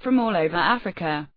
from all over africa.